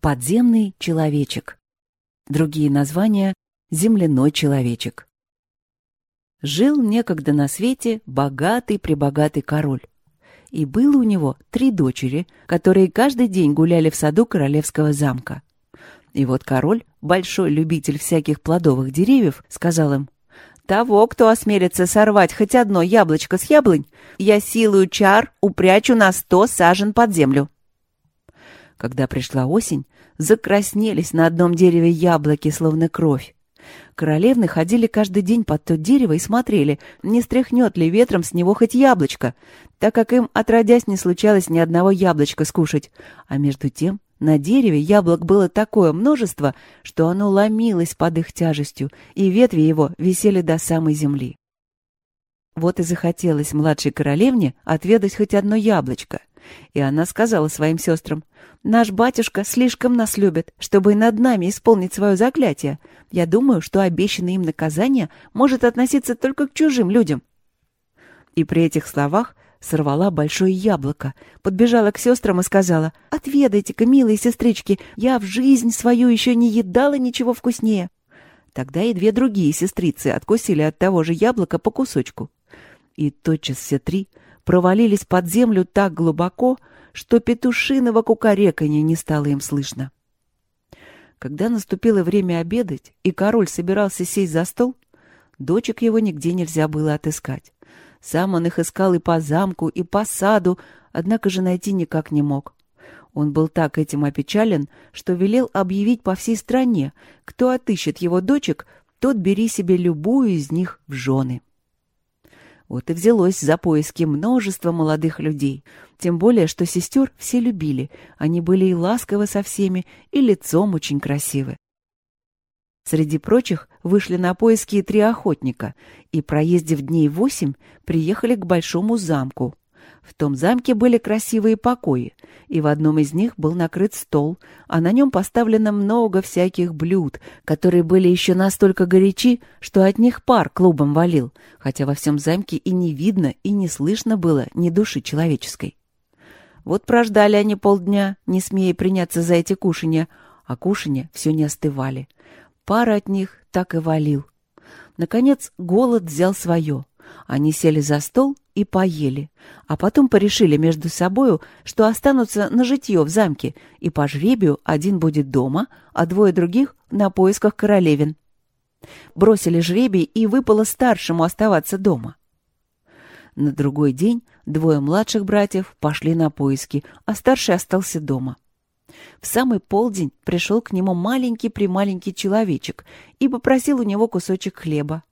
Подземный человечек. Другие названия — земляной человечек. Жил некогда на свете богатый-пребогатый король. И было у него три дочери, которые каждый день гуляли в саду королевского замка. И вот король, большой любитель всяких плодовых деревьев, сказал им, «Того, кто осмелится сорвать хоть одно яблочко с яблонь, я силою чар упрячу на сто сажен под землю». Когда пришла осень, закраснелись на одном дереве яблоки, словно кровь. Королевны ходили каждый день под то дерево и смотрели, не стряхнет ли ветром с него хоть яблочко, так как им, отродясь, не случалось ни одного яблочка скушать. А между тем на дереве яблок было такое множество, что оно ломилось под их тяжестью, и ветви его висели до самой земли. Вот и захотелось младшей королевне отведать хоть одно яблочко. И она сказала своим сестрам, «Наш батюшка слишком нас любит, чтобы и над нами исполнить свое заклятие. Я думаю, что обещанное им наказание может относиться только к чужим людям». И при этих словах сорвала большое яблоко, подбежала к сестрам и сказала, «Отведайте-ка, милые сестрички, я в жизнь свою еще не едала ничего вкуснее». Тогда и две другие сестрицы откусили от того же яблока по кусочку. И тотчас все три провалились под землю так глубоко, что петушиного кукареканья не стало им слышно. Когда наступило время обедать, и король собирался сесть за стол, дочек его нигде нельзя было отыскать. Сам он их искал и по замку, и по саду, однако же найти никак не мог. Он был так этим опечален, что велел объявить по всей стране, кто отыщет его дочек, тот бери себе любую из них в жены. Вот и взялось за поиски множество молодых людей. Тем более, что сестер все любили. Они были и ласковы со всеми, и лицом очень красивы. Среди прочих вышли на поиски и три охотника, и, проездив дней восемь, приехали к большому замку, в том замке были красивые покои, и в одном из них был накрыт стол, а на нем поставлено много всяких блюд, которые были еще настолько горячи, что от них пар клубом валил, хотя во всем замке и не видно, и не слышно было ни души человеческой. Вот прождали они полдня, не смея приняться за эти кушанья, а кушанья все не остывали. Пар от них так и валил. Наконец голод взял свое. Они сели за стол и поели, а потом порешили между собою, что останутся на житье в замке, и по жребию один будет дома, а двое других — на поисках королевин. Бросили жребий, и выпало старшему оставаться дома. На другой день двое младших братьев пошли на поиски, а старший остался дома. В самый полдень пришел к нему маленький-прималенький человечек и попросил у него кусочек хлеба.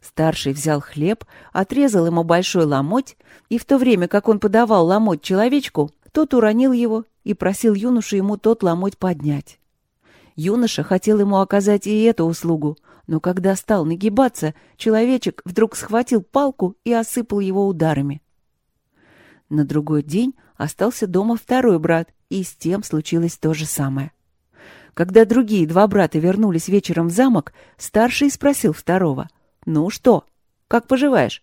Старший взял хлеб, отрезал ему большой ломоть, и в то время, как он подавал ломоть человечку, тот уронил его и просил юношу ему тот ломоть поднять. Юноша хотел ему оказать и эту услугу, но когда стал нагибаться, человечек вдруг схватил палку и осыпал его ударами. На другой день остался дома второй брат, и с тем случилось то же самое. Когда другие два брата вернулись вечером в замок, старший спросил второго — «Ну что, как поживаешь?»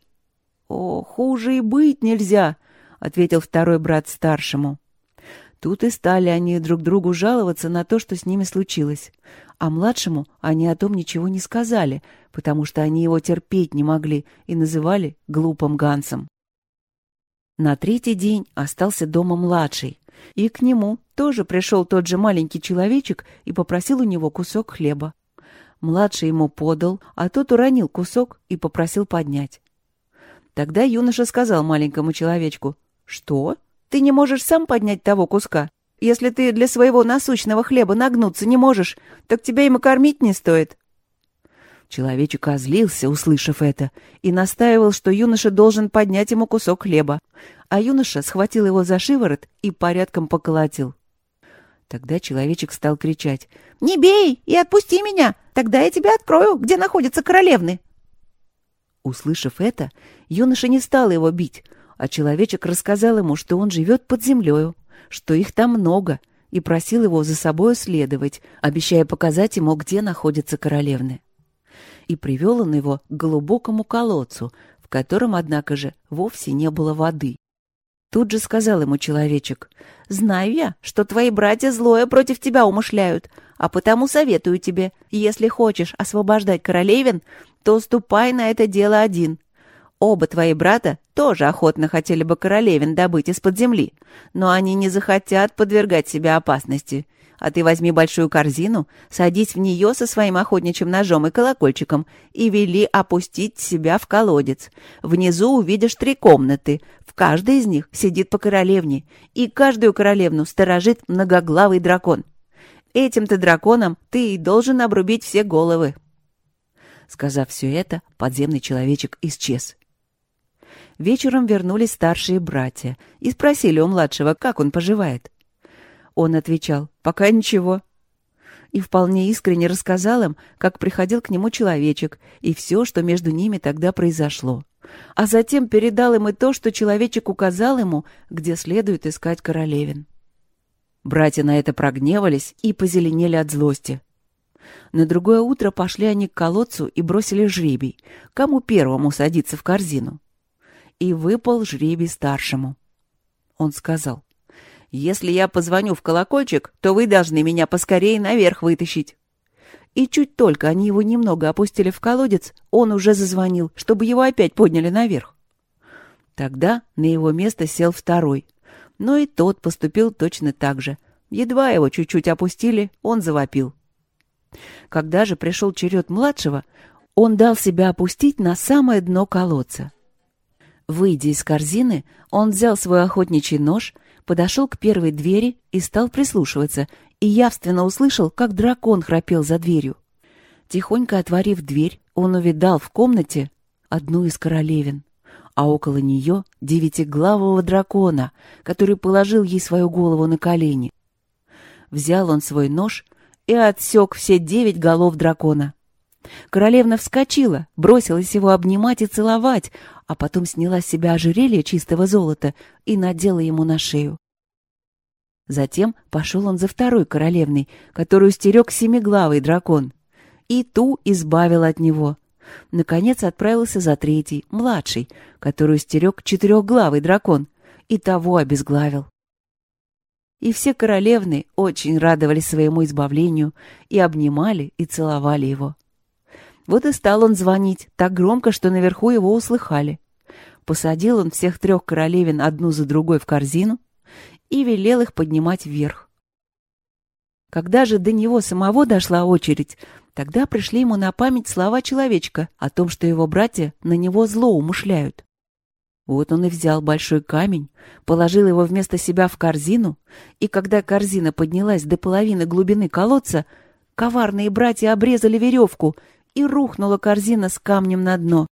«О, хуже и быть нельзя», — ответил второй брат старшему. Тут и стали они друг другу жаловаться на то, что с ними случилось. А младшему они о том ничего не сказали, потому что они его терпеть не могли и называли глупым Гансом. На третий день остался дома младший, и к нему тоже пришел тот же маленький человечек и попросил у него кусок хлеба. Младший ему подал, а тот уронил кусок и попросил поднять. Тогда юноша сказал маленькому человечку, «Что? Ты не можешь сам поднять того куска? Если ты для своего насущного хлеба нагнуться не можешь, так тебя и кормить не стоит». Человечек озлился, услышав это, и настаивал, что юноша должен поднять ему кусок хлеба. А юноша схватил его за шиворот и порядком поколотил. Тогда человечек стал кричать «Не бей и отпусти меня! Тогда я тебе открою, где находятся королевны!» Услышав это, юноша не стал его бить, а человечек рассказал ему, что он живет под землею, что их там много, и просил его за собой следовать, обещая показать ему, где находятся королевны. И привел он его к глубокому колодцу, в котором, однако же, вовсе не было воды. Тут же сказал ему человечек, «Знаю я, что твои братья злое против тебя умышляют, а потому советую тебе, если хочешь освобождать королевин, то ступай на это дело один. Оба твои брата тоже охотно хотели бы королевин добыть из-под земли, но они не захотят подвергать себя опасности. А ты возьми большую корзину, садись в нее со своим охотничьим ножом и колокольчиком и вели опустить себя в колодец. Внизу увидишь три комнаты. В каждой из них сидит по королевне, и каждую королевну сторожит многоглавый дракон. Этим-то драконом ты и должен обрубить все головы. Сказав все это, подземный человечек исчез. Вечером вернулись старшие братья и спросили у младшего, как он поживает. Он отвечал, пока ничего. И вполне искренне рассказал им, как приходил к нему человечек, и все, что между ними тогда произошло. А затем передал им и то, что человечек указал ему, где следует искать королевин. Братья на это прогневались и позеленели от злости. На другое утро пошли они к колодцу и бросили жребий, кому первому садиться в корзину. И выпал жребий старшему. Он сказал, если я позвоню в колокольчик, то вы должны меня поскорее наверх вытащить. И чуть только они его немного опустили в колодец, он уже зазвонил, чтобы его опять подняли наверх. Тогда на его место сел второй. Но и тот поступил точно так же. Едва его чуть-чуть опустили, он завопил. Когда же пришел черед младшего, он дал себя опустить на самое дно колодца. Выйдя из корзины, он взял свой охотничий нож — подошел к первой двери и стал прислушиваться, и явственно услышал, как дракон храпел за дверью. Тихонько отворив дверь, он увидал в комнате одну из королевин, а около нее девятиглавого дракона, который положил ей свою голову на колени. Взял он свой нож и отсек все девять голов дракона. Королевна вскочила, бросилась его обнимать и целовать, а потом сняла с себя ожерелье чистого золота и надела ему на шею. Затем пошел он за второй королевной, которую стерег семиглавый дракон, и ту избавил от него. Наконец отправился за третий, младший, которую стерег четырехглавый дракон, и того обезглавил. И все королевны очень радовались своему избавлению и обнимали и целовали его. Вот и стал он звонить так громко, что наверху его услыхали. Посадил он всех трех королевин одну за другой в корзину и велел их поднимать вверх. Когда же до него самого дошла очередь, тогда пришли ему на память слова человечка о том, что его братья на него зло умышляют. Вот он и взял большой камень, положил его вместо себя в корзину, и когда корзина поднялась до половины глубины колодца, коварные братья обрезали веревку и рухнула корзина с камнем на дно.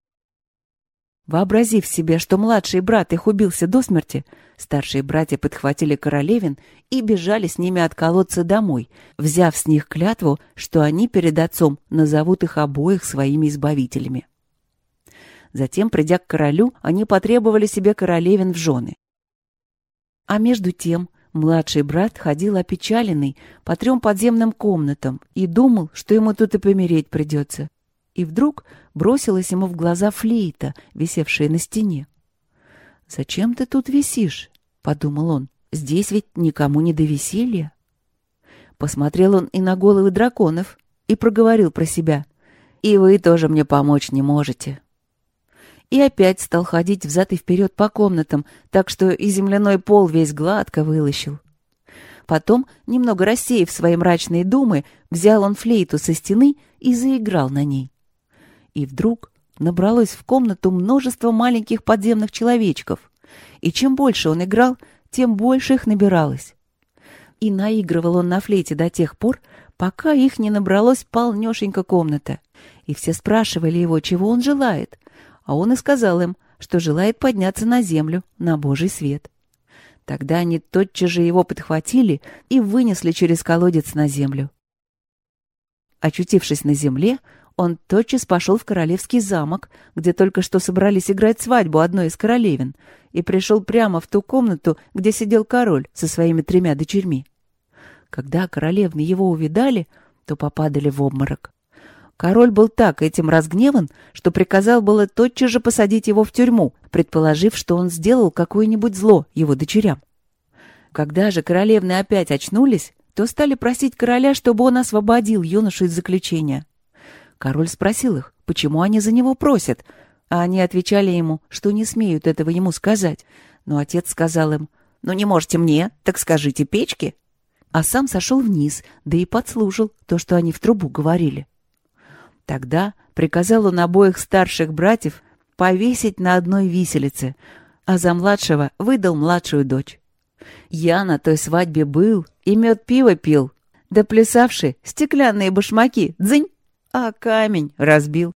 Вообразив себе, что младший брат их убился до смерти, старшие братья подхватили королевин и бежали с ними от колодца домой, взяв с них клятву, что они перед отцом назовут их обоих своими избавителями. Затем, придя к королю, они потребовали себе королевин в жены. А между тем младший брат ходил опечаленный по трем подземным комнатам и думал, что ему тут и помереть придется и вдруг бросилась ему в глаза флейта, висевшая на стене. «Зачем ты тут висишь?» — подумал он. «Здесь ведь никому не до веселья». Посмотрел он и на головы драконов и проговорил про себя. «И вы тоже мне помочь не можете». И опять стал ходить взад и вперед по комнатам, так что и земляной пол весь гладко вылощил. Потом, немного рассеяв свои мрачные думы, взял он флейту со стены и заиграл на ней. И вдруг набралось в комнату множество маленьких подземных человечков. И чем больше он играл, тем больше их набиралось. И наигрывал он на флейте до тех пор, пока их не набралось полнешенька комната. И все спрашивали его, чего он желает. А он и сказал им, что желает подняться на землю, на Божий свет. Тогда они тотчас же его подхватили и вынесли через колодец на землю. Очутившись на земле, он тотчас пошел в королевский замок, где только что собрались играть свадьбу одной из королевин, и пришел прямо в ту комнату, где сидел король со своими тремя дочерьми. Когда королевны его увидали, то попадали в обморок. Король был так этим разгневан, что приказал было тотчас же посадить его в тюрьму, предположив, что он сделал какое-нибудь зло его дочерям. Когда же королевны опять очнулись, то стали просить короля, чтобы он освободил юношу из заключения. Король спросил их, почему они за него просят, а они отвечали ему, что не смеют этого ему сказать. Но отец сказал им, «Ну не можете мне, так скажите печке». А сам сошел вниз, да и подслушал то, что они в трубу говорили. Тогда приказал он обоих старших братьев повесить на одной виселице, а за младшего выдал младшую дочь. Я на той свадьбе был и мед пиво пил, да плясавший стеклянные башмаки, дзынь, а камень разбил.